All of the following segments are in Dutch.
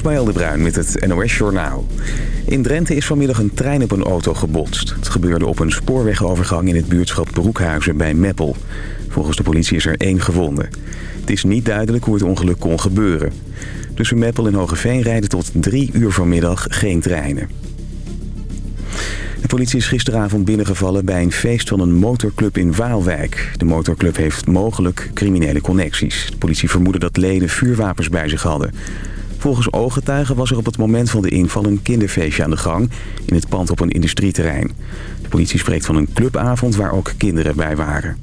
Ismaël de Bruin met het NOS Journaal. In Drenthe is vanmiddag een trein op een auto gebotst. Het gebeurde op een spoorwegovergang in het buurtschap Broekhuizen bij Meppel. Volgens de politie is er één gewonde. Het is niet duidelijk hoe het ongeluk kon gebeuren. Tussen Meppel en Hogeveen rijden tot drie uur vanmiddag geen treinen. De politie is gisteravond binnengevallen bij een feest van een motorclub in Waalwijk. De motorclub heeft mogelijk criminele connecties. De politie vermoedde dat leden vuurwapens bij zich hadden. Volgens ooggetuigen was er op het moment van de inval een kinderfeestje aan de gang... in het pand op een industrieterrein. De politie spreekt van een clubavond waar ook kinderen bij waren.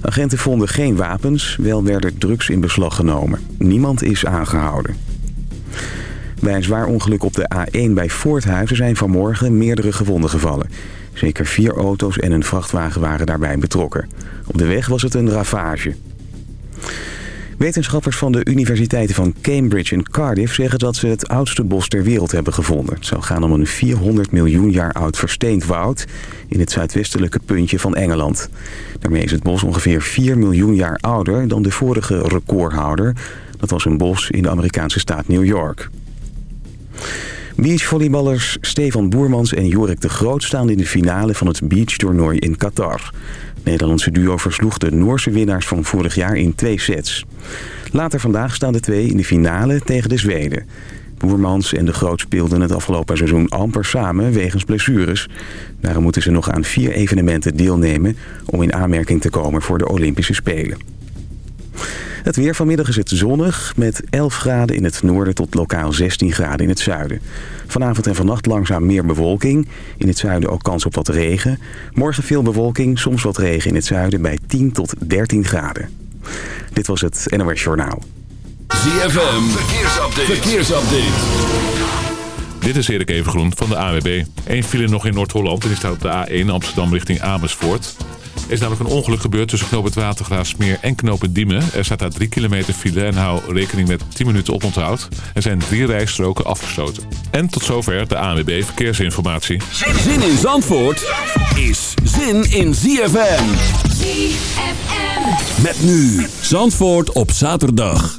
Agenten vonden geen wapens, wel werden drugs in beslag genomen. Niemand is aangehouden. Bij een zwaar ongeluk op de A1 bij Voorthuizen zijn vanmorgen meerdere gewonden gevallen. Zeker vier auto's en een vrachtwagen waren daarbij betrokken. Op de weg was het een ravage. Wetenschappers van de universiteiten van Cambridge en Cardiff zeggen dat ze het oudste bos ter wereld hebben gevonden. Het zou gaan om een 400 miljoen jaar oud versteend woud in het zuidwestelijke puntje van Engeland. Daarmee is het bos ongeveer 4 miljoen jaar ouder dan de vorige recordhouder. Dat was een bos in de Amerikaanse staat New York. Beachvolleyballers Stefan Boermans en Jorik de Groot staan in de finale van het beachtoernooi in Qatar. Nederlandse duo versloeg de Noorse winnaars van vorig jaar in twee sets. Later vandaag staan de twee in de finale tegen de Zweden. Boermans en de Groot speelden het afgelopen seizoen amper samen wegens blessures. Daarom moeten ze nog aan vier evenementen deelnemen om in aanmerking te komen voor de Olympische Spelen. Het weer vanmiddag is het zonnig met 11 graden in het noorden tot lokaal 16 graden in het zuiden. Vanavond en vannacht langzaam meer bewolking. In het zuiden ook kans op wat regen. Morgen veel bewolking, soms wat regen in het zuiden bij 10 tot 13 graden. Dit was het NOS Journaal. ZFM, verkeersupdate. verkeersupdate. Dit is Erik Evengroen van de AWB. Eén file nog in Noord-Holland en die staat op de A1 Amsterdam richting Amersfoort. Er is namelijk een ongeluk gebeurd tussen knoop het Watergraafsmeer en knoop het Diemen. Er staat daar 3 kilometer file en hou rekening met 10 minuten oponthoud. Er zijn drie rijstroken afgesloten. En tot zover de ANWB Verkeersinformatie. Zin in Zandvoort is zin in ZFM. ZFM. Met nu Zandvoort op zaterdag.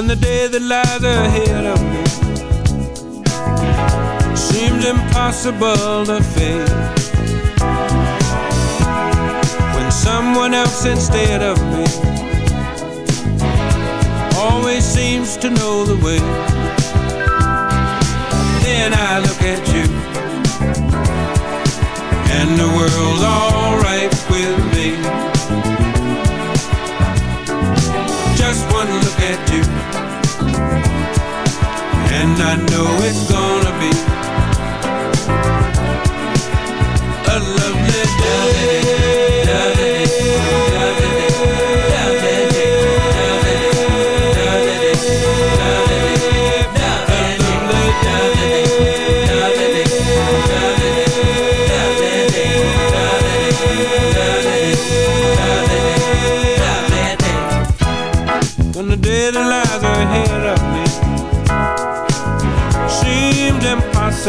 When the day that lies ahead of me Seems impossible to face. When someone else instead of me Always seems to know the way Then I look at you And the world's alright with me. Just one And I know it's gonna be A lovely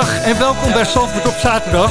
Hele goede middag en welkom bij Zandvoort op zaterdag.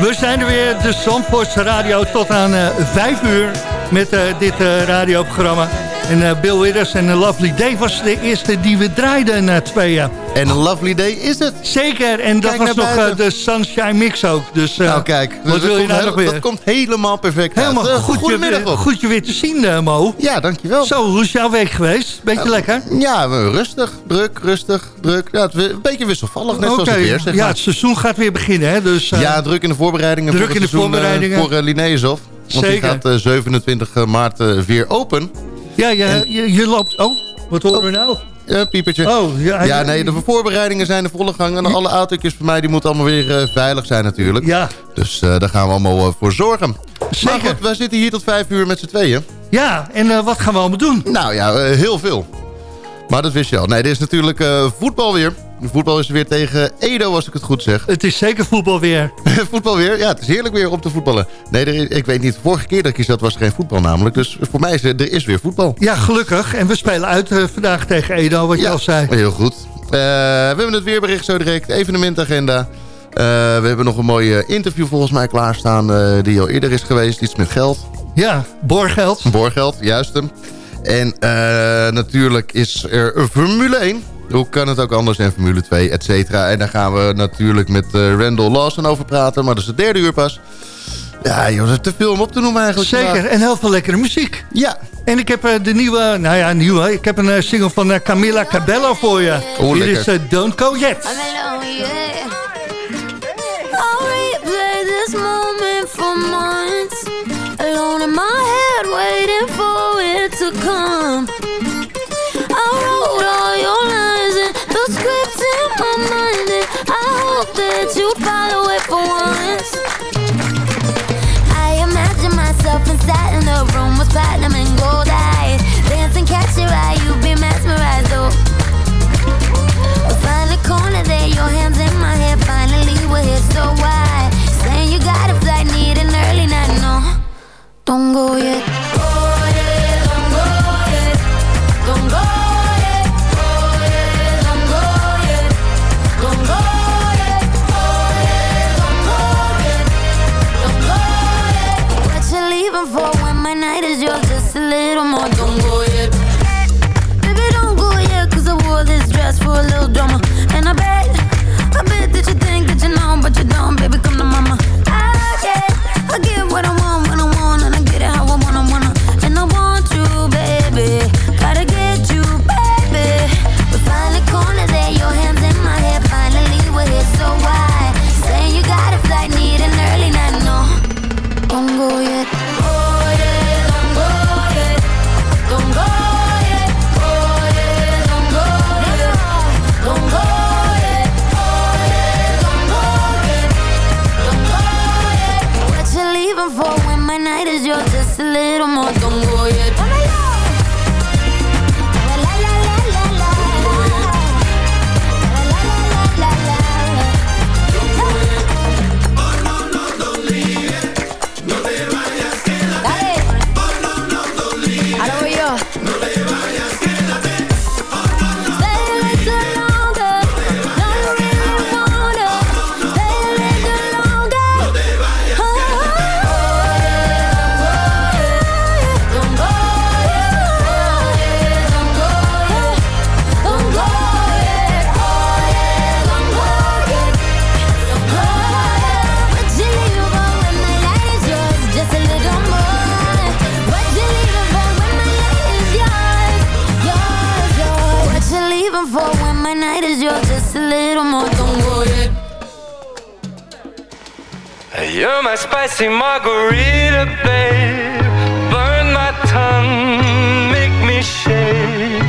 We zijn er weer, de Zandvoortse radio, tot aan uh, eh, 5 uur met uh, dit uh, radioprogramma. En Bill Withers en Lovely Day was de eerste die we draaiden na twee jaar. En een lovely day is het. Zeker, en dat was nog uh, de Sunshine Mix ook. Dus, uh, nou kijk, wat wil je nou nog weer? Dat komt helemaal perfect Helemaal uit. goed, Goedemiddag je, goed je weer te zien, uh, Mo. Ja, dankjewel. Zo, hoe is jouw week geweest? Beetje lekker? Ja, rustig, druk, rustig, druk. Ja, het, een beetje wisselvallig, net okay. zoals het weer. Zeg ja, het seizoen gaat weer beginnen, hè? Dus, ja, druk in de voorbereidingen druk voor in de seizoen, voorbereidingen. voor uh, Linnaeushof. Want Zeker. die gaat 27 maart weer open. Ja, ja en, je, je loopt... Oh, wat horen oh. we nou? Ja, piepertje. Oh, ja, ja, nee, de voorbereidingen zijn de volle gang. En alle autootjes voor mij, die moeten allemaal weer uh, veilig zijn natuurlijk. Ja. Dus uh, daar gaan we allemaal uh, voor zorgen. Zeker. Maar goed, wij zitten hier tot vijf uur met z'n tweeën. Ja, en wat gaan we allemaal doen? Nou ja, heel veel. Maar dat wist je al. Nee, dit is natuurlijk voetbal weer. Voetbal is weer tegen Edo, als ik het goed zeg. Het is zeker voetbal weer. voetbal weer? Ja, het is heerlijk weer om te voetballen. Nee, er ik weet niet. De vorige keer dat ik hier zat was er geen voetbal namelijk. Dus voor mij is er, is weer voetbal. Ja, gelukkig. En we spelen uit uh, vandaag tegen Edo, wat ja, je al zei. heel goed. Uh, we hebben het weerbericht zo direct. Evenementagenda. Uh, we hebben nog een mooi interview volgens mij klaarstaan... die al eerder is geweest. Iets met geld. Ja, boorgeld. Boorgeld, juist hem. En natuurlijk is er een Formule 1... Hoe kan het ook anders in Formule 2, et cetera. En daar gaan we natuurlijk met uh, Randall Lawson over praten. Maar dat is het derde uur pas. Ja, joh, dat is te veel om op te noemen eigenlijk. Zeker, vandaag. en heel veel lekkere muziek. Ja. En ik heb uh, de nieuwe, nou ja, nieuwe. Ik heb een uh, single van Camilla Cabello voor je. Oh, Hier lekker. is Don't Go Yet. Platinum and gold eyes. Dancing, catch your eye, you'd be mesmerized, oh. Find a corner there, your hands in my hair. Finally we're here, so why? Saying you got a flight, need an early night, no. Don't go yet. Oh I get what I want when I margarita, babe. Burn my tongue, make me shake.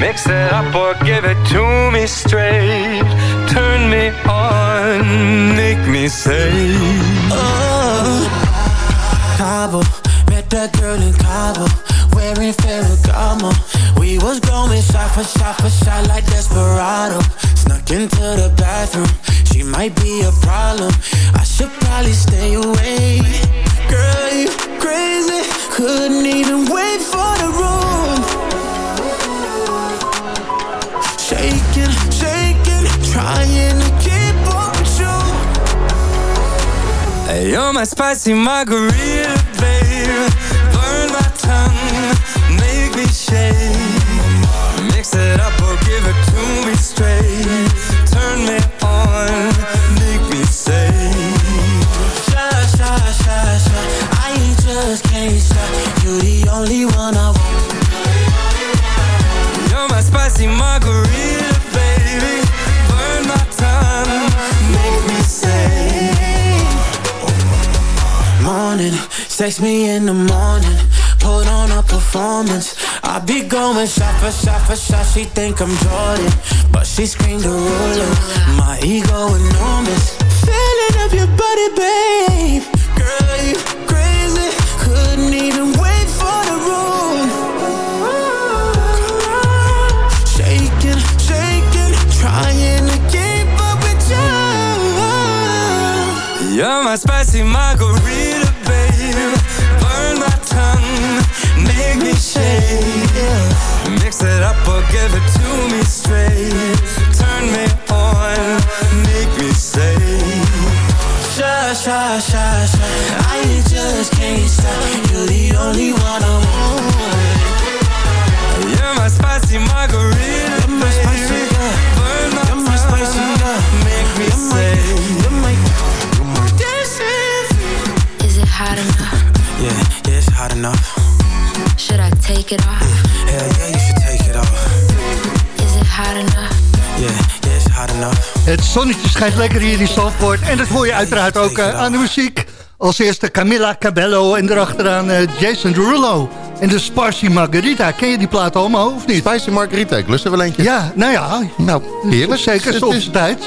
Mix it up or give it to me straight. Turn me on, make me say. Oh, Cabo, met that girl in Cabo, wearing Ferragamo. We was going shot for shot for shot like Desperado. Snuck into the bathroom, might be a problem. I should probably stay away. Girl, you crazy, couldn't even wait for the room. Shaking, shaking, trying to keep up with you. You're my spicy margarita, babe. Burn my tongue, make me shake. Mix it up or give it to me straight. Turn me Sex me in the morning. Put on a performance. I be going shot for shot for shot. She think I'm Jordan, but she screamed a ruler. My ego enormous. Feeling of your body, babe. Take it off? Hell yeah, you should take it off. Is it hot enough? Yeah, yeah, it's hot enough. Het zonnetje schijnt lekker hier in Zandvoort. En dat hoor je uiteraard ook aan de muziek. Als eerste Camilla Cabello en erachteraan eh, Jason Derulo. En de Sparsi Margarita. Ken je die plaat allemaal of niet? Spicy Margarita, ik lust er wel eentje. Ja, nou ja. Nou, heerlijk. Zeker, Het op is- zijn tijd.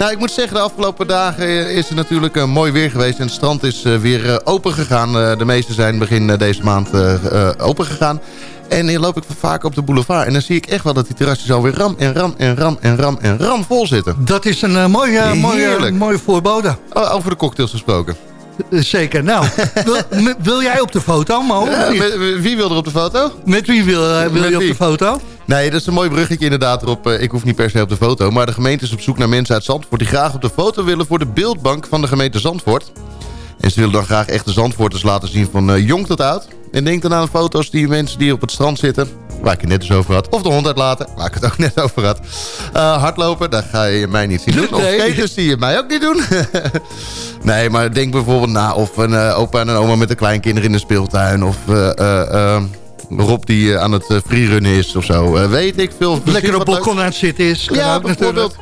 Nou, ik moet zeggen, de afgelopen dagen is het natuurlijk eh, mooi weer geweest. En het strand is eh, weer eh, open gegaan. De meeste zijn begin deze maand open gegaan. En hier loop ik vaak op de boulevard. En dan zie ik echt wel dat die terrasjes alweer ram en ram en ram en ram en ram vol zitten. Dat is een eh, mooie, mooie, mooie voorbode. Oh, over de cocktails gesproken. Zeker. Nou, wil, jij op de foto, Mo? wie wil er op de foto? Met wie wil, wil Met je op wie? de foto? Nee, dat is een mooi bruggetje inderdaad erop. Eh, Ik hoef niet per se op de foto. Maar de gemeente is op zoek naar mensen uit Zandvoort... die graag op de foto willen voor de beeldbank van de gemeente Zandvoort. En ze willen dan graag echte Zandvoorters laten zien van eh, jong tot oud. En denk dan aan foto's die mensen die op het strand zitten... waar ik het net dus over had. Of de hond uitlaten, waar ik het ook net over had. Eh, hardlopen, dat ga je mij niet zien doen. Of skaters zie je mij ook niet doen. nee, maar denk bijvoorbeeld na of een opa en een oma met de kleinkinderen in de speeltuin... of Rob die eh, aan het eh, freerunnen is of zo. Eh, weet ik veel. Lekker op balkon aan het zitten is. Ja, bijvoorbeeld.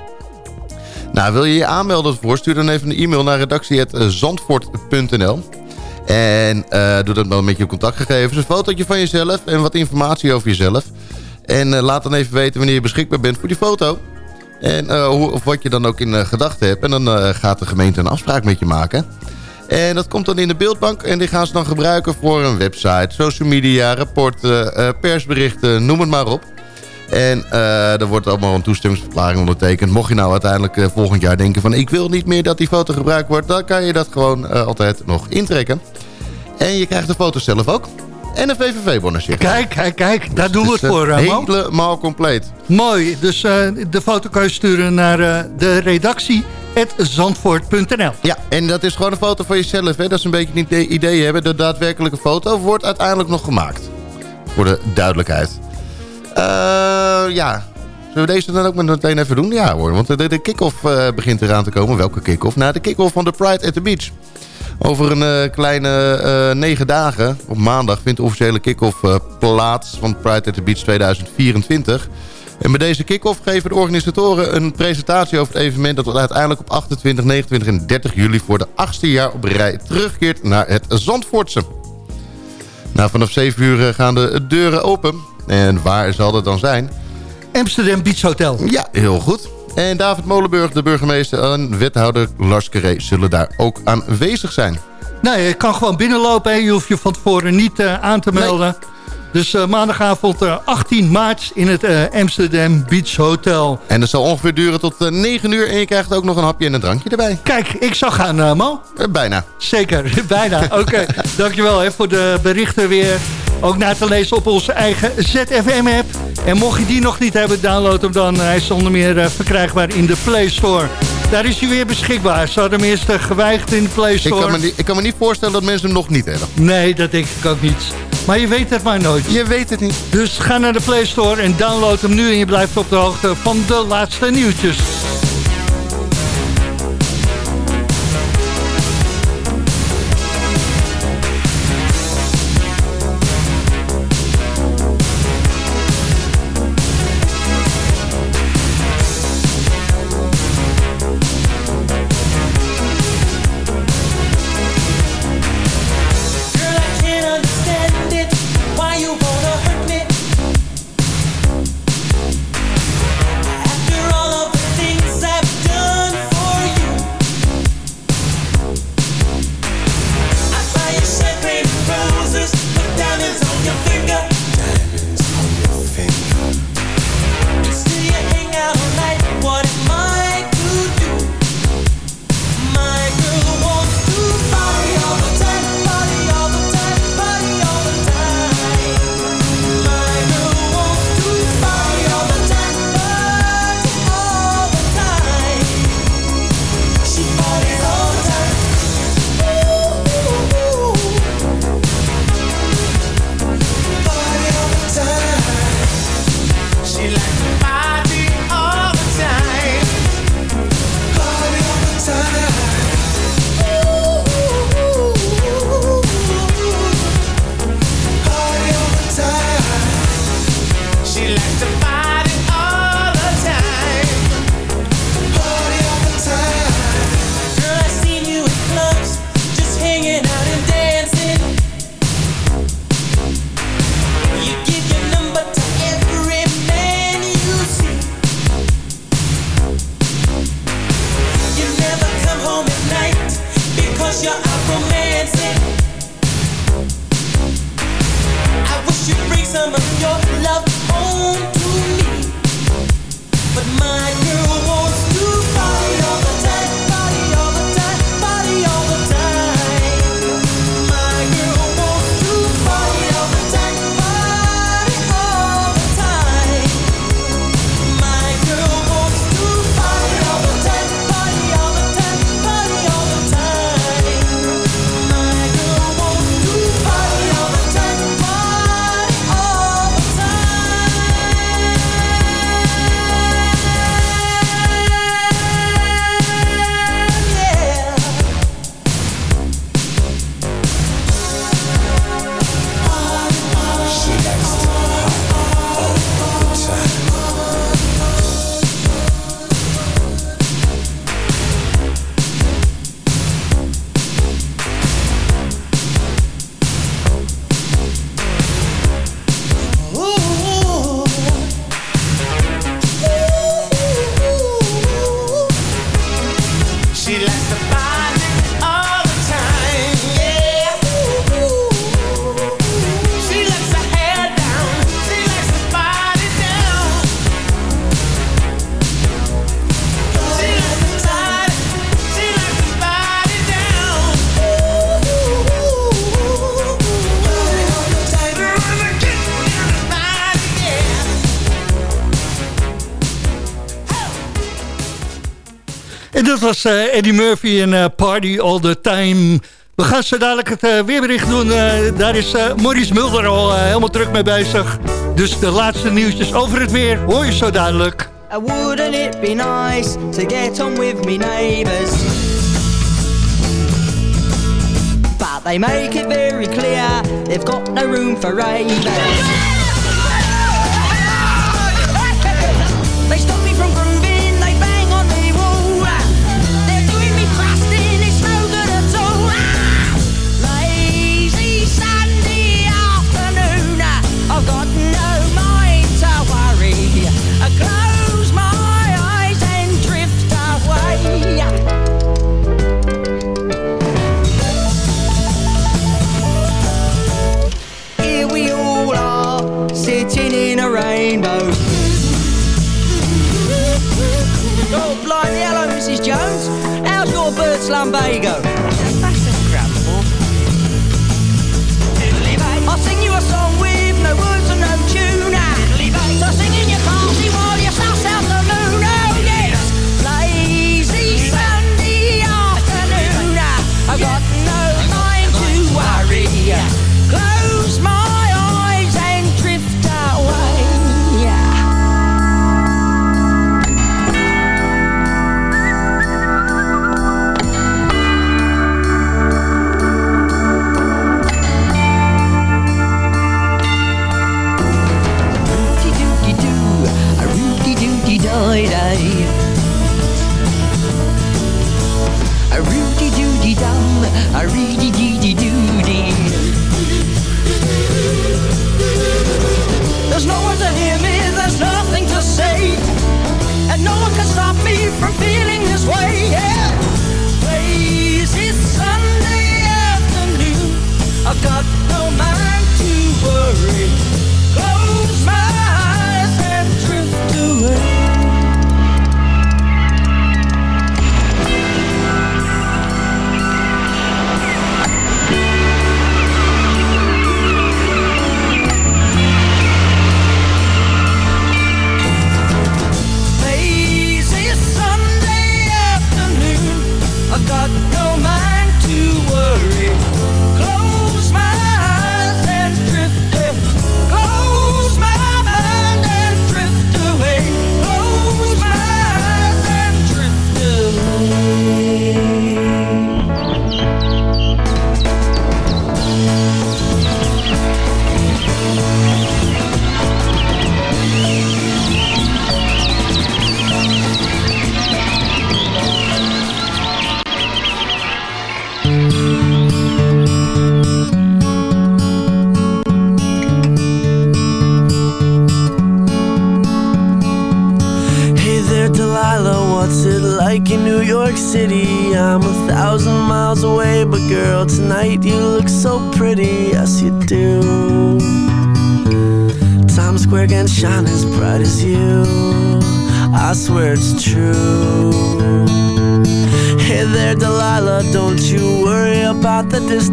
Nou, wil je je aanmelden voor? Stuur dan even een e-mail naar redactie.zandvoort.nl. En doe dat dan met je contactgegevens. Een fotootje van jezelf en wat informatie over jezelf. En laat dan even weten wanneer je beschikbaar bent voor die foto. En hoe, of wat je dan ook in gedachten hebt. En dan gaat de gemeente een afspraak met je maken. En dat komt dan in de beeldbank. En die gaan ze dan gebruiken voor een website, social media, rapporten, eh, persberichten, noem het maar op. En eh er wordt allemaal een toestemmingsverklaring ondertekend. Mocht je nou uiteindelijk eh, volgend jaar denken van... ik wil niet meer dat die foto gebruikt wordt... dan kan je dat gewoon altijd nog intrekken. En je krijgt de foto zelf ook. En een VVV-bonnetje. Kijk, kijk, kijk. Daar doen we het Dus, voor, Mo. Helemaal compleet. Mooi. Dus de foto kan je sturen naar de redactie zandvoort.nl. Ja, en dat is gewoon een foto van jezelf. Hè? Dat is een beetje een idee, hebben. De daadwerkelijke foto wordt uiteindelijk nog gemaakt. Voor de duidelijkheid. Eh, ja, zullen we deze dan ook meteen even doen? Ja hoor, want de, kick-off eh, begint eraan te komen. Welke kick-off? Nou, de kick-off van de Pride at the Beach. Over een eh, kleine negen dagen, op maandag, vindt de officiële kick-off plaats van Pride at the Beach 2024. En bij deze kick-off geven de organisatoren een presentatie over het evenement... dat uiteindelijk op 28, 29 en 30 juli voor de achtste jaar op rij terugkeert naar het Zandvoortse. Nou, vanaf 7 uur gaan de deuren open. En waar zal dat dan zijn? Amsterdam Beach Hotel. Ja, heel goed. En David Molenburg, de burgemeester en wethouder Lars Carré... zullen daar ook aanwezig zijn. Nee, je kan gewoon binnenlopen. Hè. Je hoeft je van tevoren niet uh, aan te melden. Dus uh, maandagavond uh, 18 maart in het Amsterdam Beach Hotel. En dat zal ongeveer duren tot 9 uur. En je krijgt ook nog een hapje en een drankje erbij. Kijk, ik zag gaan, Mo. bijna. Zeker, bijna. Oké, okay. dankjewel hè, voor de berichten weer. Ook na te lezen op onze eigen ZFM-app. En mocht je die nog niet hebben, download hem dan. Hij is onder meer verkrijgbaar in de Play Store. Daar is hij weer beschikbaar. Ze hadden hem eerst geweigerd in de Play Store. Ik kan, me niet, ik kan me niet voorstellen dat mensen hem nog niet hebben. Nee, dat denk ik ook niet. Maar je weet het maar nooit. Je weet het niet. Dus ga naar de Play Store en download hem nu... en je blijft op de hoogte van de laatste nieuwtjes. Was uh, Eddie Murphy en uh, Party All The Time. We gaan zo dadelijk het uh, weerbericht doen. daar is Maurice Mulder al helemaal druk mee bezig. Dus de laatste nieuwtjes over het weer hoor je zo dadelijk. Neighbours? But they make it very clear they've got no room for ravers.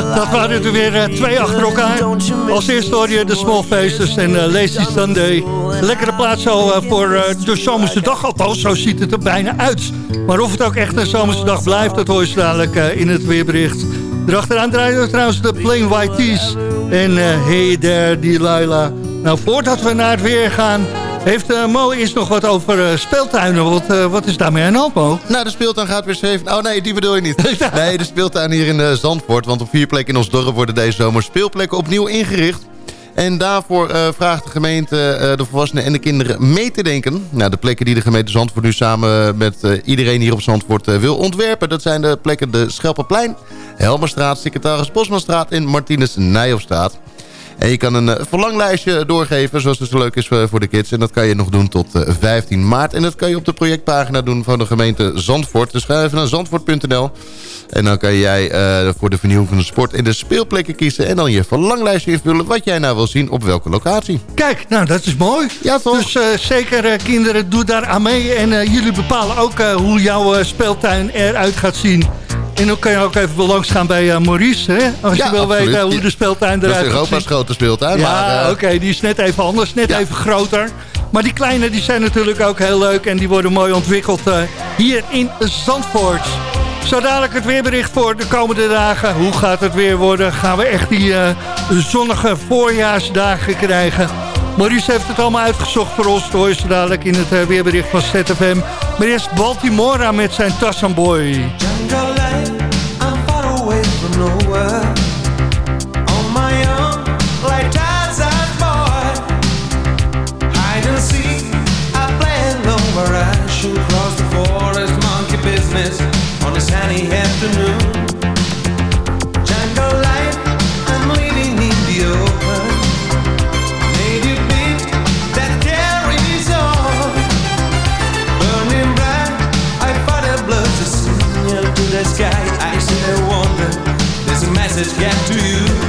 Dat waren er weer eh, twee achter elkaar. Als eerste hoor je de Small Faces en eh, Lazy Sunday. Lekkere plaats zo eh, voor de zomerse dag althans. Zo ziet het er bijna uit. Maar of het ook echt een zomerse dag blijft, dat hoor je dadelijk in het weerbericht. Erachteraan draaien we trouwens de Plain White. En eh, Hey There Delilah. Nou, voordat we naar het weer gaan... heeft uh, Mo eerst nog wat over uh, speeltuinen. Wat, uh, wat is daarmee aan de hand, Mo? Nou, de speeltuin gaat weer zeven... Oh nee, die bedoel je niet. Nee, de speeltuin hier in Zandvoort. Want op vier plekken in ons dorp worden deze zomer speelplekken opnieuw ingericht. En daarvoor uh, vraagt de gemeente uh, de volwassenen en de kinderen mee te denken. Nou, de plekken die de gemeente Zandvoort nu samen met uh, iedereen hier op Zandvoort wil ontwerpen... dat zijn de plekken de Schelpenplein, Helmerstraat, Secretaris Bosmanstraat en Martinus Nijhofstraat. En je kan een verlanglijstje doorgeven, zoals het zo leuk is voor de kids. En dat kan je nog doen tot 15 maart. En dat kan je op de projectpagina doen van de gemeente Zandvoort. Dus ga even naar zandvoort.nl. En dan kan jij uh, voor de vernieuwing van de sport in de speelplekken kiezen. En dan je verlanglijstje invullen wat jij nou wil zien op welke locatie. Kijk, nou dat is mooi. Ja toch? Dus uh, zeker uh, kinderen, doe daar aan mee. En jullie bepalen ook hoe jouw speeltuin eruit gaat zien. En dan kan je ook even langs gaan bij uh, Maurice, hè? als ja, je wil absoluut. weten hoe de speeltuin eruit gaat Dat is Europa's grote speeltuin. Ja, uh, oké, okay, die is net even anders, net ja. even groter. Maar die kleine die zijn natuurlijk ook heel leuk en die worden mooi ontwikkeld uh, hier in Zandvoort. Zo dadelijk het weerbericht voor de komende dagen. Hoe gaat het weer worden? Gaan we echt die uh, zonnige voorjaarsdagen krijgen? Maurice heeft het allemaal uitgezocht voor ons. Hoor zo dadelijk in het uh, weerbericht van ZFM. Maar eerst Baltimora met zijn Tassan Boy. Message get to you.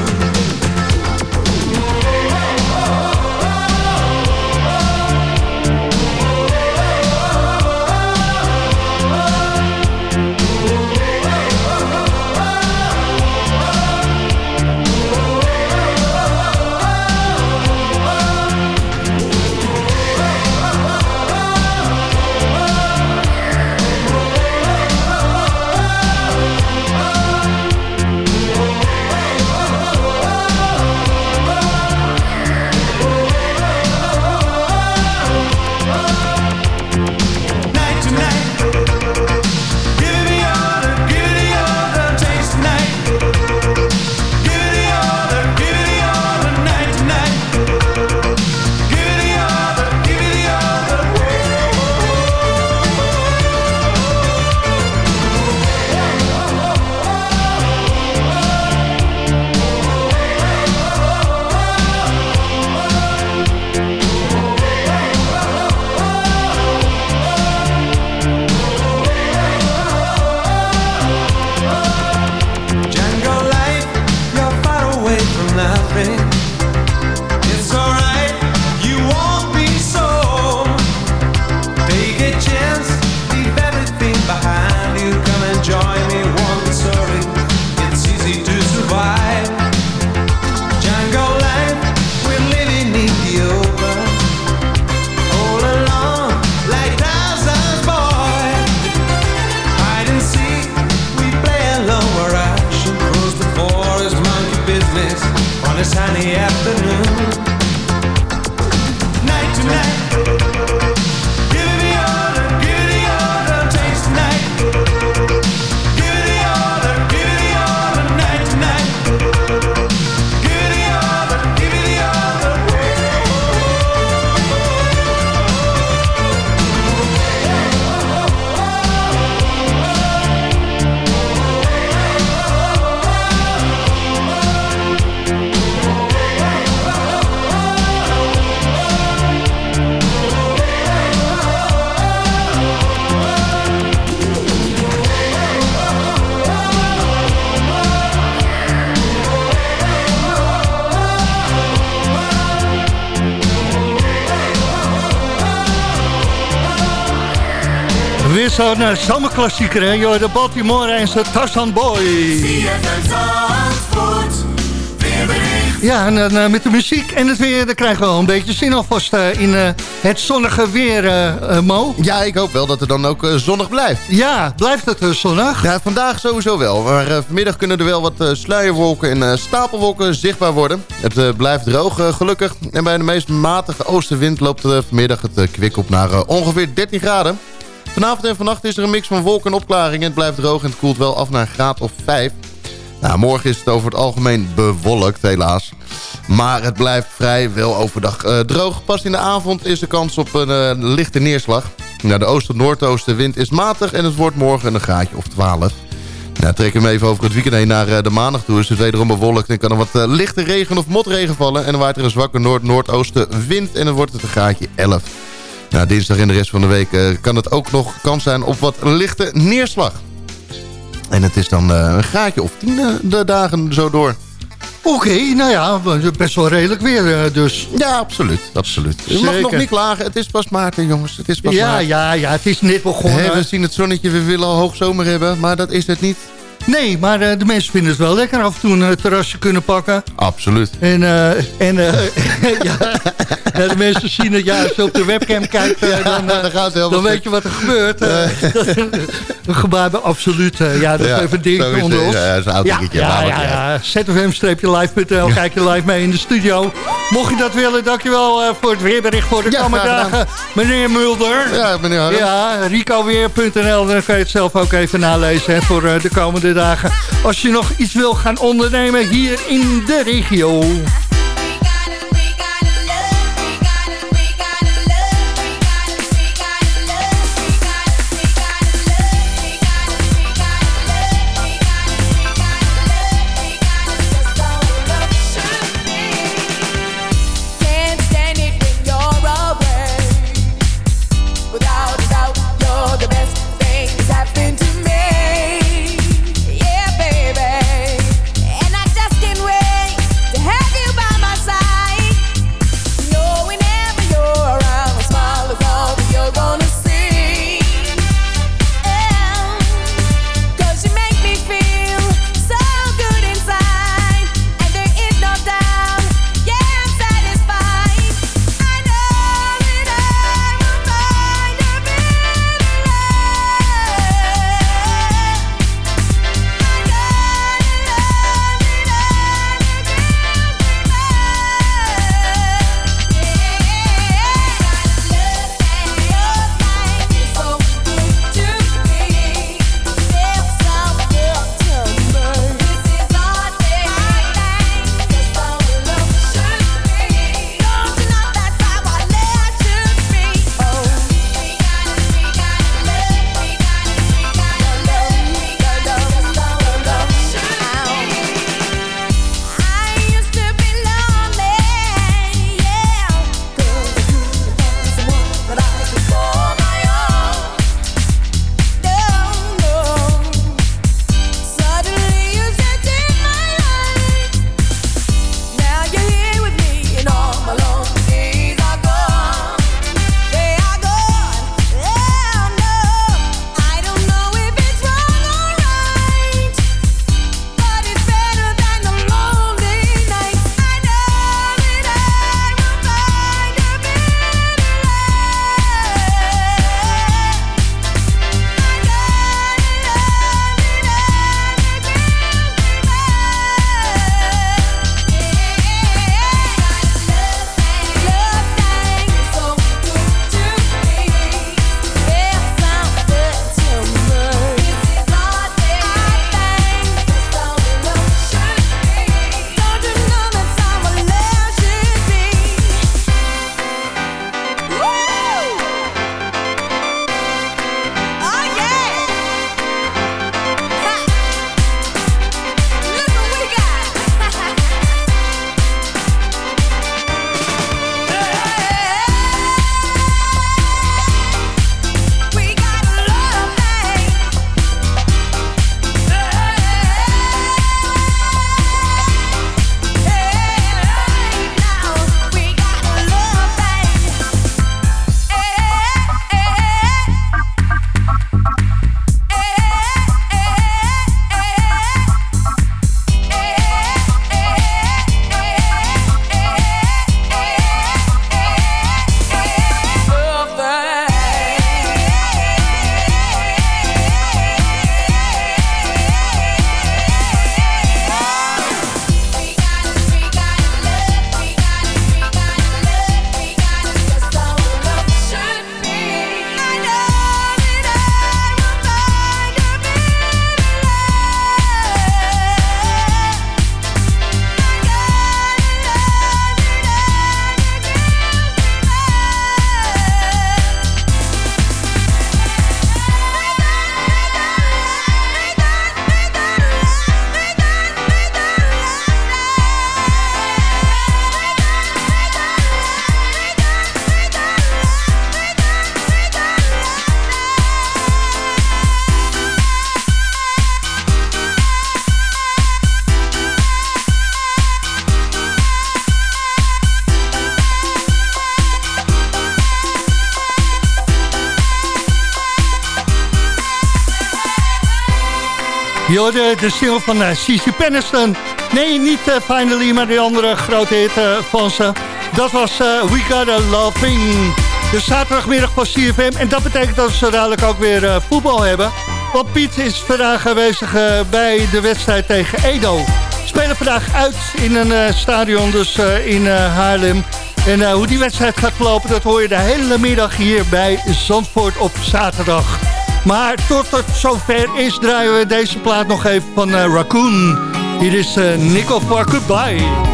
Zo'n uh, zomerklassieker, hè? Joh, de Baltimore en zijn Tarzan Boy. Ja, en eh, met de muziek en het weer, dan krijgen we wel een beetje zin alvast eh, in het zonnige weer, Mo. Ja, ik hoop wel dat het dan ook zonnig blijft. Ja, blijft het zonnig? Ja, vandaag sowieso wel. Maar vanmiddag kunnen er wel wat sluierwolken en stapelwolken zichtbaar worden. Het blijft droog, gelukkig. En bij de meest matige oostenwind loopt vanmiddag het kwik op naar ongeveer 13 graden. Vanavond en vannacht is er een mix van wolken en opklaringen. Het blijft droog en het koelt wel af naar een graad of 5. Nou, morgen is het over het algemeen bewolkt, helaas. Maar het blijft vrijwel overdag eh, droog. Pas in de avond is er kans op een eh, lichte neerslag. De oosten-noordoostenwind is matig en het wordt morgen een graadje of 12. Nou, trekken we even over het weekend heen naar eh, de maandag toe. Is het wederom bewolkt en kan er wat lichte regen of motregen vallen. En dan waait er een zwakke noord-noordoosten wind en dan wordt het een graadje 11. Dinsdag en de rest van de week eh, kan het ook nog kans zijn op wat lichte neerslag. En het is dan eh, een graadje of 10 eh, de dagen zo door. Oké, nou ja, best wel redelijk weer dus. Ja, absoluut. absoluut. Je mag nog niet klagen. Het is pas maart, jongens. Het is pas Ja, maart. ja, ja, het is net begonnen. We zien het zonnetje, we willen al hoogzomer hebben, maar dat is het niet. Nee, maar de mensen vinden het wel lekker af en toe een terrasje kunnen pakken. Absoluut. En, eh, en eh, ja, ja, de mensen zien het, ja, als je op de webcam kijkt, eh, dan, eh, dan gaan ze helemaal dan weet je wat er gebeurt. eh. een gebaar bij absoluut, eh, ja, dat is even een dingetje onder het. ons. Ja, dat is een dingetje, ja, ja, ja. zfm-live.nl, kijk je live mee in de studio. Mocht je dat willen, dankjewel eh, voor het weerbericht voor de komende dagen. Meneer Mulder. Ja, meneer. Ja, ricoweer.nl, dan kan je het zelf ook even nalezen hè, voor eh, de komende dagen. Als je nog iets wil gaan ondernemen hier in de regio. De single van uh, Cici Penniston. Nee, niet uh, Finally, maar de andere grote hit uh, van ze. Dat was We Got A Loving. De zaterdagmiddag van CFM. En dat betekent dat we zo dadelijk ook weer voetbal hebben. Want Piet is vandaag aanwezig bij de wedstrijd tegen Edo. We spelen vandaag uit in een stadion, dus in Haarlem. En hoe die wedstrijd gaat lopen, dat hoor je de hele middag hier bij Zandvoort op zaterdag. Maar tot het zover is, draaien we deze plaat nog even van uh, Raccoon. Hier is uh, Nickel for Goodbye.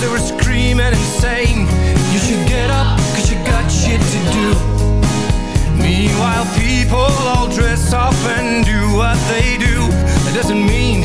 They were screaming and saying, You should get up, cause you got shit to do. Meanwhile, people all dress up and do what they do. That doesn't mean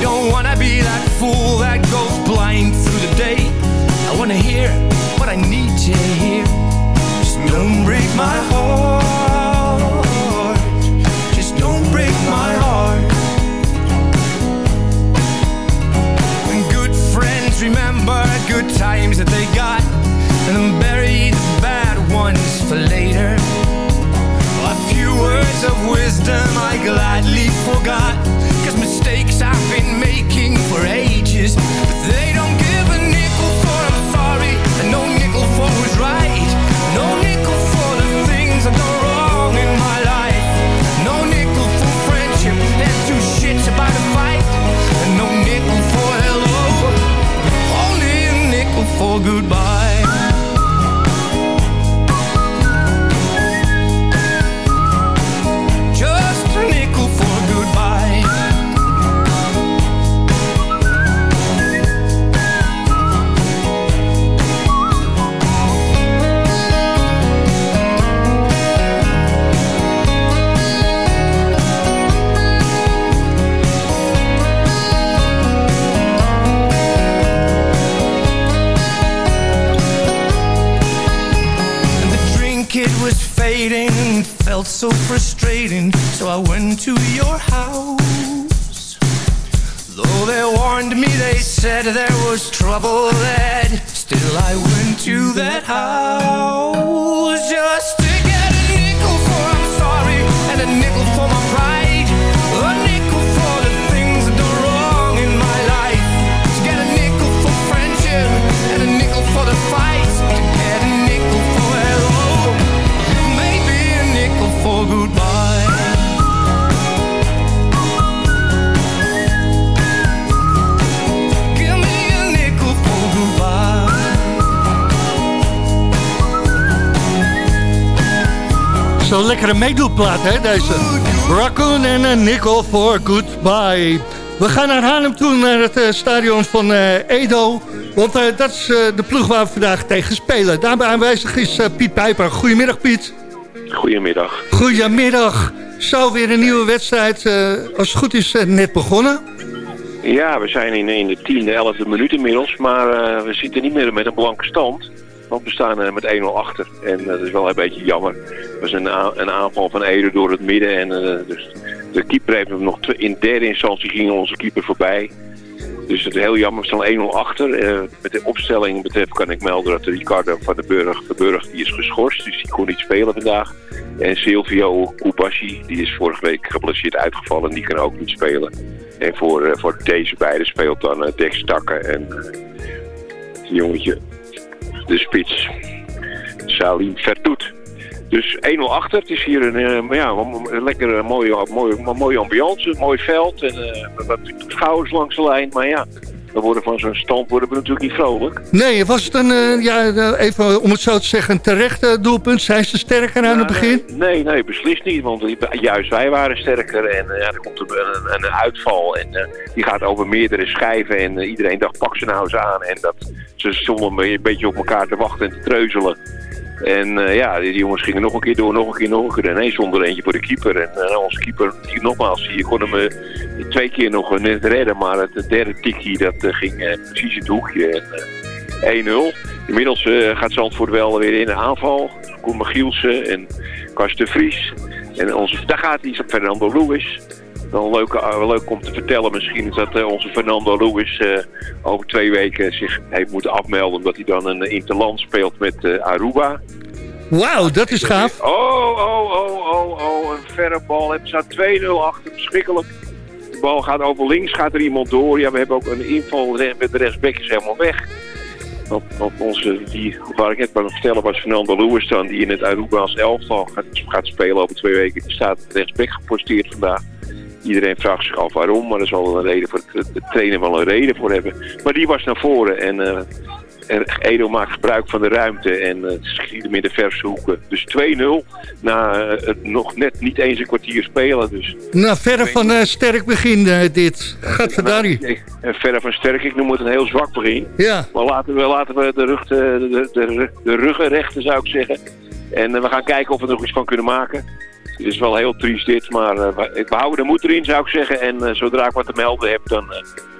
don't wanna be that fool that goes blind through the day. I wanna hear what I need to hear. Just don't break my heart. Just don't break my heart. When good friends remember good times that they got and then bury the bad ones for later. A few words of wisdom I gladly lekkere meedoelplaat, hè, deze. Raccoon en een nickel for goodbye. We gaan naar Haarlem toe, naar het eh, stadion van eh, Edo. Want eh, dat is eh, de ploeg waar we vandaag tegen spelen. Daarbij aanwezig is eh, Piet Pijper. Goedemiddag, Piet. Goedemiddag. Goedemiddag. Zo, weer een nieuwe wedstrijd. eh, als het goed is, eh, net begonnen. Ja, we zijn in, in de tiende, elfde minuut inmiddels, maar eh, we zitten niet meer met een blanke stand. Want we staan eh, met 1-0 achter en eh, dat is wel een beetje jammer. Het was een, aanval van Ede door het midden en eh, dus de keeper heeft hem nog in derde instantie ging onze keeper voorbij. Dus het is heel jammer, we staan 1-0 achter. Eh, met de opstelling betreft kan ik melden dat Ricardo van de Burg, de die is geschorst, dus die kon niet spelen vandaag. En Silvio Kubashi, die is vorige week geblesseerd uitgevallen, die kan ook niet spelen. En voor, voor deze beide speelt dan eh, Dex Takken en eh, jongetje, de spits, Salim Vertoet. Dus 1-0 achter. Het is hier een, eh, ja, een lekker mooie, mooie, mooie ambiance, een mooi veld en eh, wat toeschouwers langs de lijn. Maar ja, we worden van zo'n stand worden we natuurlijk niet vrolijk. Nee, was het een, eh, ja, eh, even om het zo te zeggen, een terecht eh, doelpunt? Zijn ze sterker aan het begin? Nee, nee, beslist niet. Want juist wij waren sterker. En ja, er komt een, een, een uitval. En eh, die gaat over meerdere schijven. En eh, iedereen dacht, pak ze nou eens aan. En dat ze stonden een beetje op elkaar te wachten en te treuzelen. En eh, ja, die, jongens gingen nog een keer door, nog een keer, nog een keer. En ineens stond er eentje voor de keeper. En eh, onze keeper, die nogmaals, je kon hem eh, twee keer nog net redden. Maar het derde tikje, dat ging precies het hoekje. En, eh, 1-0. Inmiddels gaat Zandvoort wel weer in de aanval. Koen Magielsen en Karsten Vries. En onze, daar gaat hij, Fernando Lewis. Dan leuk, eh, leuk om te vertellen misschien is dat eh, onze Fernando Lewis eh, over twee weken zich heeft moeten afmelden. Omdat hij dan een eh, interland speelt met eh, Aruba. Wauw, dat is gaaf. Oh, oh, oh, oh, oh, een verre bal. Het staat 2-0 achter, verschrikkelijk. De bal gaat over links, gaat er iemand door. Ja, we hebben ook een inval met de rechtsback is helemaal weg. Want, want onze, die, waar ik net maar vertellen was Fernando Lewis dan, die in het Aruba's elftal gaat, gaat spelen over twee weken. Die staat rechtsback geposteerd vandaag. Iedereen vraagt zich af waarom, maar er zal wel een reden voor de, trainer wel een reden voor hebben. Maar die was naar voren en eh, en Edo maakt gebruik van de ruimte en eh, schiet hem in de verse hoeken. Dus 2-0 na het nog net niet eens een kwartier spelen. Dus Nou, verre van sterk begin dit. Gadverdarrie. Nee, en verder van sterk, ik noem het een heel zwak begin. Ja. Maar laten we, laten we de, rug, de, de, de, de ruggen rechten, zou ik zeggen. En eh, we gaan kijken of we er nog iets van kunnen maken. Het is wel heel triest dit, maar eh, we, houden de moed erin, zou ik zeggen. En eh, zodra ik wat te melden heb, dan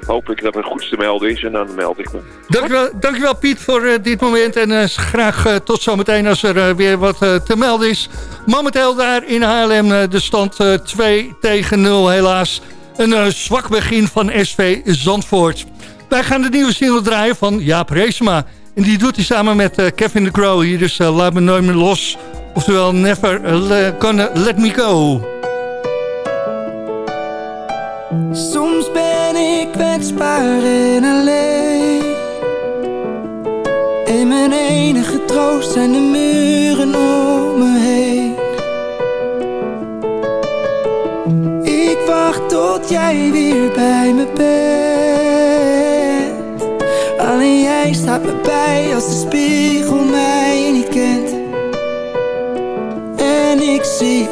hoop ik dat er goeds te melden is. En dan meld ik me. Dankjewel, dankjewel Piet voor dit moment. En graag tot zometeen als er weer wat te melden is. Momenteel daar in Haarlem de stand eh, 2 tegen 0 helaas. Een zwak begin van SV Zandvoort. Wij gaan de nieuwe single draaien van Jaap Reesema. En die doet hij samen met eh, Kevin de Crow. Hier is eh, Laat me nooit meer los. Oftewel Never eh, le- Gonna Let Me Go. Soms ben ik kwetsbaar en alleen. En mijn enige troost zijn de muren om me heen. Ik wacht tot jij weer bij me bent. Alleen jij staat me bij als de spiegel mij niet kent. En ik zie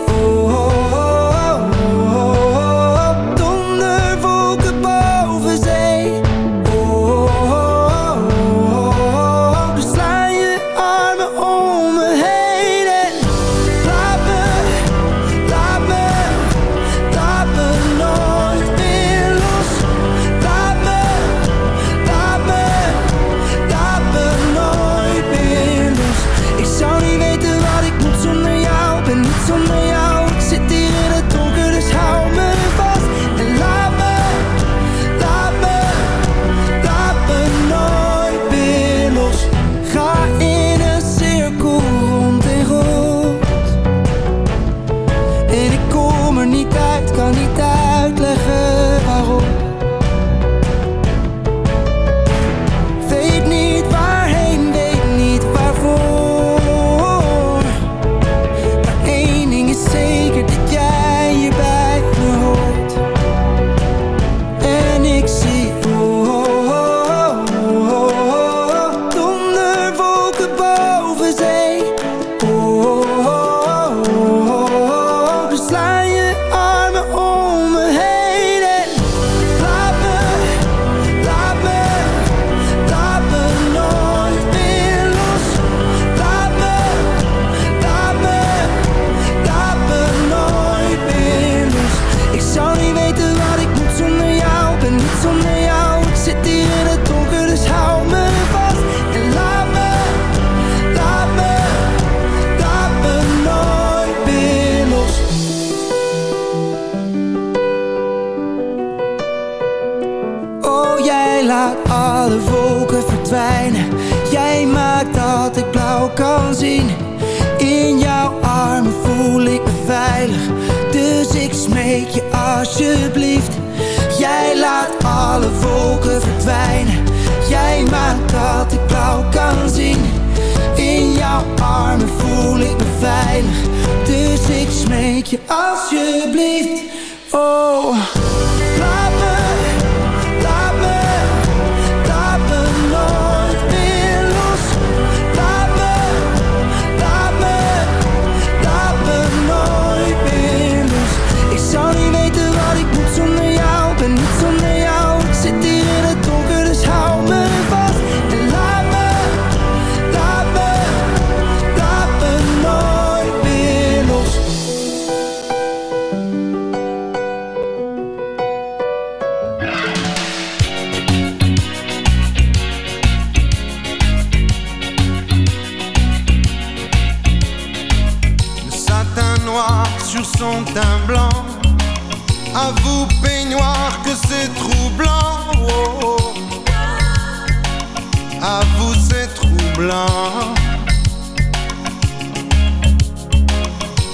armen voel ik me veilig. Dus ik smeek je alsjeblieft. Oh,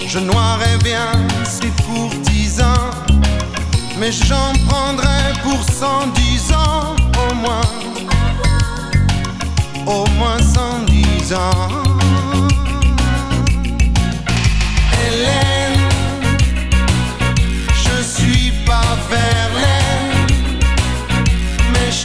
Je noirais bien ces courtisans, mais j'en prendrais pour cent dix ans au moins. Au moins cent dix ans. Hélène, je suis pas Verlaine, mais je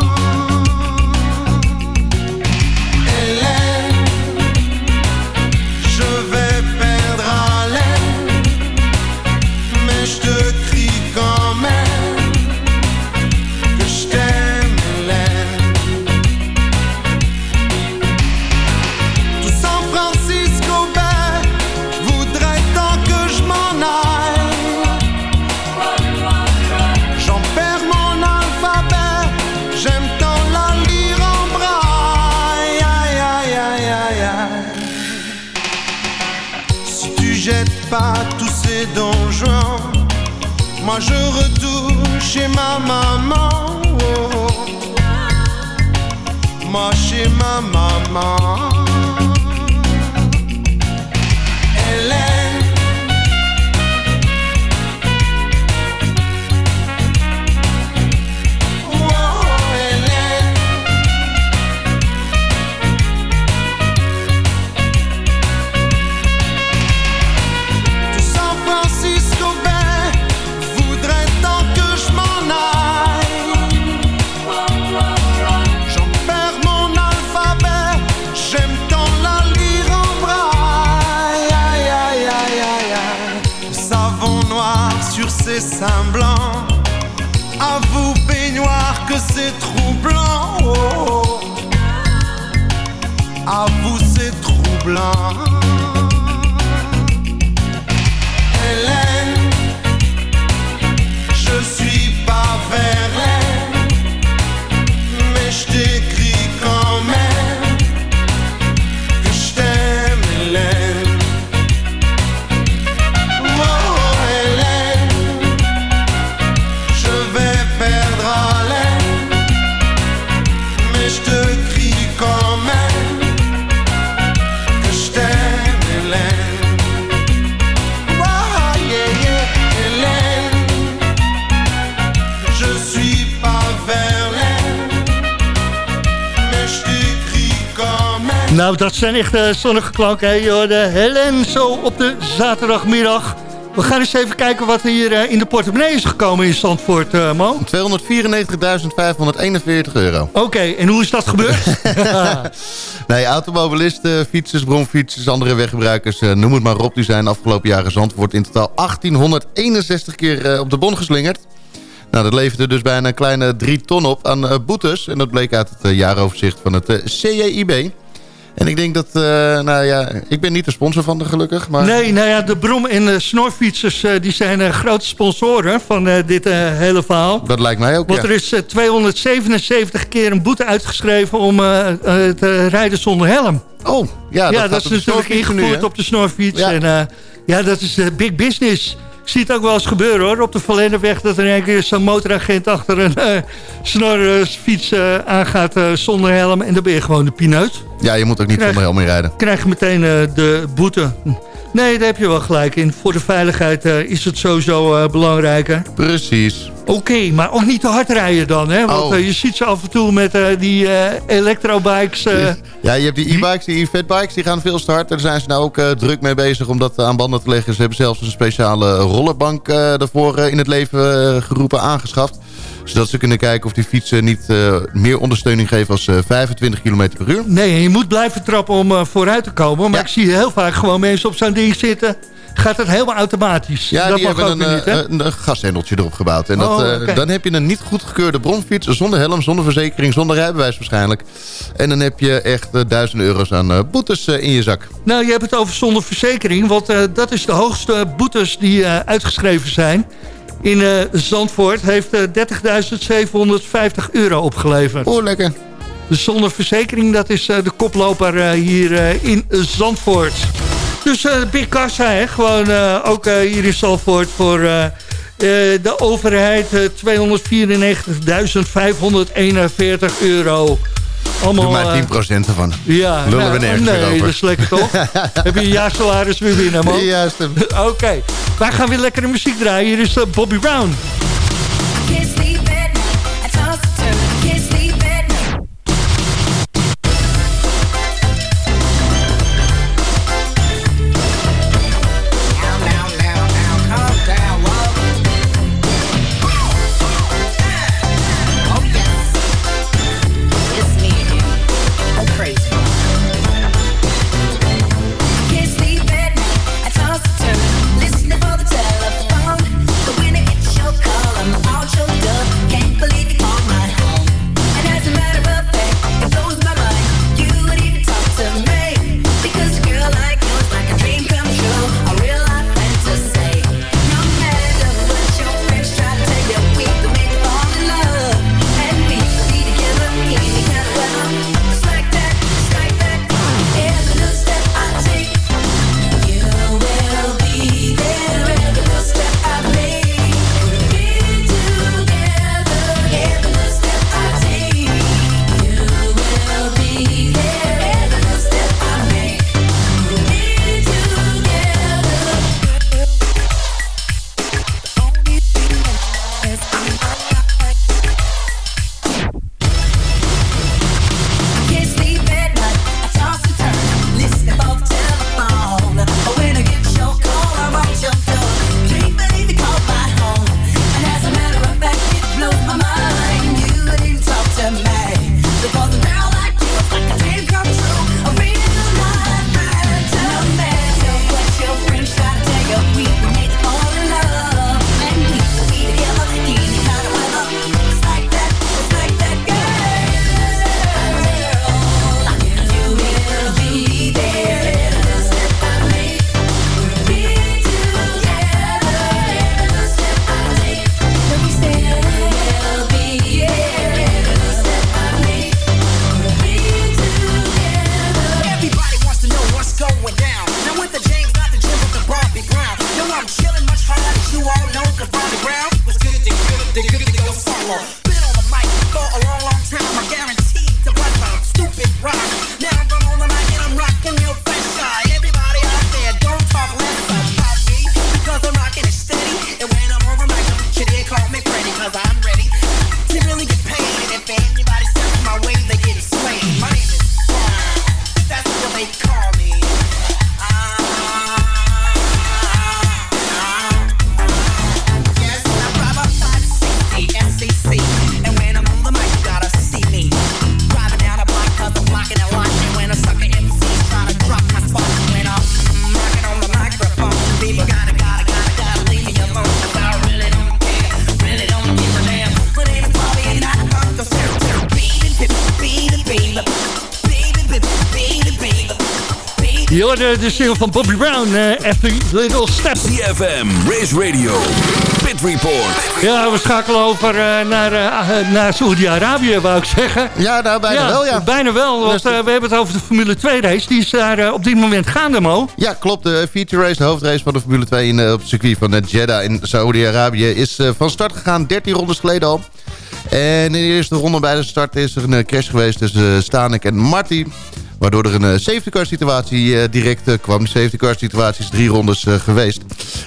Nou, dat zijn echt eh, zonnige klanken. Hè? Je hoorde Helen zo op de zaterdagmiddag. We gaan eens even kijken wat hier eh, in de portemonnee is gekomen in Zandvoort, eh Mo. 294.541 euro. Oké, en hoe is dat gebeurd? Nee, automobilisten, fietsers, bromfietsers, andere weggebruikers, eh, noem het maar op. Die zijn afgelopen jaren Zandvoort in totaal 1861 keer eh, op de bon geslingerd. Nou, dat leverde dus bijna een kleine 3 ton op aan eh, boetes. En dat bleek uit het eh, jaaroverzicht van het eh, CJIB. En ik denk dat, eh, nou ja, ik ben niet de sponsor van de gelukkig. Maar... Nee, nou ja, de brom- en de snorfietsers eh, die zijn eh, grote sponsoren van dit hele verhaal. Dat lijkt mij ook, Want ja. er is eh, 277 keer een boete uitgeschreven om te rijden zonder helm. Oh, ja, dat, ja, gaat dat is natuurlijk nu, ingevoerd op de snorfiets. Ja. En, ja, dat is big business. Ik zie het ook wel eens gebeuren hoor. Op de Verlenderweg dat er een keer zo'n motoragent achter een snorfiets aangaat zonder helm. En dan ben je gewoon de pineut. Ja, je moet ook niet Krijg- zonder helm rijden. Krijg je meteen eh, de boete. Nee, daar heb je wel gelijk in. Voor de veiligheid eh, is het sowieso eh, belangrijker. Precies. Oké, maar ook niet te hard rijden dan, hè? Want Oh. je ziet ze af en toe met die elektrobikes. Ja, je hebt die e-bikes, die e-fatbikes, die gaan veel te hard. Daar zijn ze nou ook druk mee bezig om dat aan banden te leggen. Ze hebben zelfs een speciale rollerbank daarvoor in het leven geroepen, aangeschaft. Zodat ze kunnen kijken of die fietsen niet eh, meer ondersteuning geven als eh, 25 km per uur. Nee, je moet blijven trappen om eh, vooruit te komen. Maar ik zie heel vaak gewoon mensen op zo'n ding zitten. Gaat het helemaal automatisch. Ja, dat die mag hebben een, niet, eh, een, een gashendeltje erop gebouwd. En dat, Oh, eh, dan heb je een niet goedgekeurde bronfiets zonder helm, zonder verzekering, zonder rijbewijs waarschijnlijk. En dan heb je echt eh, duizenden euro's aan eh, boetes eh, in je zak. Nou, je hebt het over zonder verzekering. Want eh, dat is de hoogste boetes die eh, uitgeschreven zijn. In eh, Zandvoort heeft eh 30.750 euro opgeleverd. Oh, lekker. Dus zonder verzekering, dat is eh, de koploper hier in Zandvoort. Dus Big Kassa, hè? gewoon ook hier in Zandvoort voor de overheid eh, 294.541 euro. Allemaal, Doe maar eh, 10% ervan. ja, Lullen nou, we nergens nee, meer over. dat is lekker toch? Heb je een jaarsalaris weer binnen, man? Juist. Oké, wij gaan weer lekkere muziek draaien. Hier is eh, Bobby Brown. Can't sleep Je hoorde de single van Bobby Brown, eh, Every Little Step. CFM, Race Radio, Pit Report. Ja, we schakelen over eh, naar, eh, naar Saudi-Arabië, wou ik zeggen. Ja, nou, bijna wel, ja. Bijna wel, want Dus- eh, we hebben het over de Formule 2 race. Die is daar eh, op dit moment gaande, Mo. Ja, klopt. De feature race, de hoofdrace van de Formule 2 in, eh, op het circuit van eh, Jeddah in Saudi-Arabië... is eh, van start gegaan 13 rondes geleden al. En in de eerste ronde bij de start is er een eh, crash geweest tussen uh, Stanek en Marty... Waardoor er een eh, safety car situatie eh, direct eh, kwam. De safety car situatie is drie rondes geweest.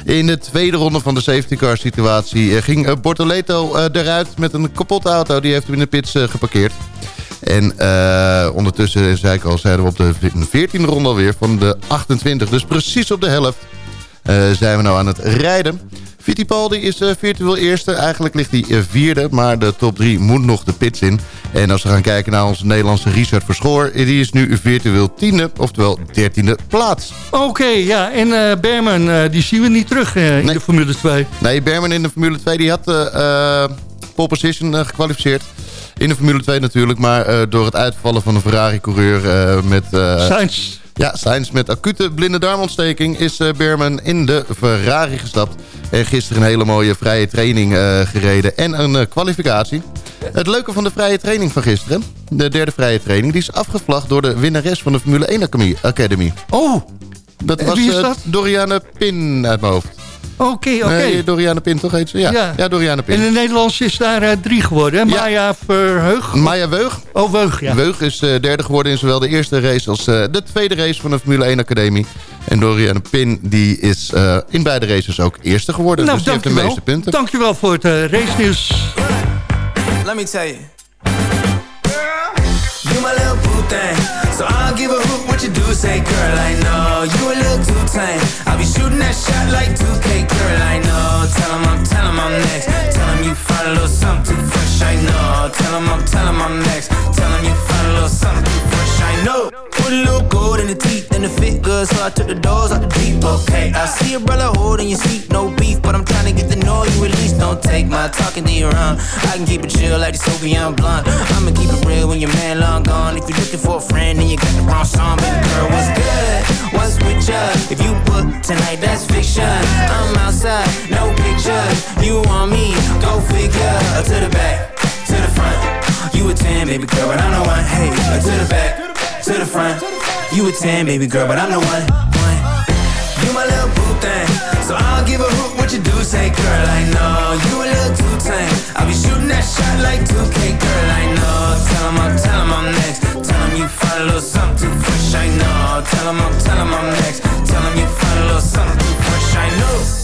In de tweede ronde van de safety car situatie ging Bortoleto eruit met een kapotte auto. Die heeft hem in de pits geparkeerd. En ondertussen, zei ik al, zijn we op de 14e ronde alweer van de 28. Dus precies op de helft zijn we nou aan het rijden. Fittipaldi is eh, virtueel eerste. Eigenlijk ligt hij eh, vierde, maar de top 3 moet nog de pits in. En als we gaan kijken naar onze Nederlandse Richard Verschoor... die is nu virtueel tiende, oftewel dertiende plaats. Oké, ja. En eh, Berman, die zien we niet terug in de Formule 2. Nee, Berman in de Formule 2 die had de pole position gekwalificeerd. In de Formule 2 natuurlijk, maar door het uitvallen van een Ferrari-coureur met... Sainz. Ja, Sainz met acute blinde darmontsteking is eh, Berman in de Ferrari gestapt. En gisteren een hele mooie vrije training eh, gereden en een eh, kwalificatie. Het leuke van de vrije training van gisteren, de derde vrije training... die is afgevlagd door de winnares van de Formule 1 Academy-. Oh, dat was wie is dat? Doriane Pin uit mijn hoofd. Oké, oké. Nee, Doriane Pin toch heet ze? Ja, ja. Doriane Pin. En de Nederlands is daar eh, drie geworden, hè? Maya Verheug. Maya Weug. Oh, Weug, ja. Weug is eh, derde geworden in zowel de eerste race als eh, de tweede race van de Formule 1 Academie. En Doriane Pin die is eh, in beide races ook eerste geworden. Nou, dus die heeft de meeste punten. Dankjewel voor het uh, race nieuws. Let me tell you. You my little boo thing. So I don't give a hoot what you do, say, girl, I know. You a little too tame. I'll be shooting that shot like 2K, girl, I know. Tell him I'm, tell him I'm next. Tell him you find a little something too fresh, I know. Tell him I'm, tell him I'm next. Tell him you find a little something too fresh, I know. Put a little gold in the teeth and the fit good, so I took the doors out the deep, okay. I see a brother holding your seat, no beef, but I'm trying to get to know you at. Don't take my talking to your own. I can keep it chill like the Soviet blunt. I'ma keep it real when your man long gone. If you're looking for a friend and you got the wrong song, baby girl, what's good? What's with ya? If you book tonight, that's fiction. I'm outside, no pictures. You want me? Go figure. To the back, to the front. You a 10, baby girl, but I'm the one. Hey, to the back, to the front. You a 10, baby girl, but I'm the one. one. You my little boo thing. So I don't give a hoot what you do, say, girl, I know. You a little too tame. I'll be shooting that shot like 2K, girl, I know. Tell him I'm, tell him I'm next. Tell him you find a little something too fresh, I know. Tell him I'm, tell him I'm next. Tell him you find a little something too fresh, I know.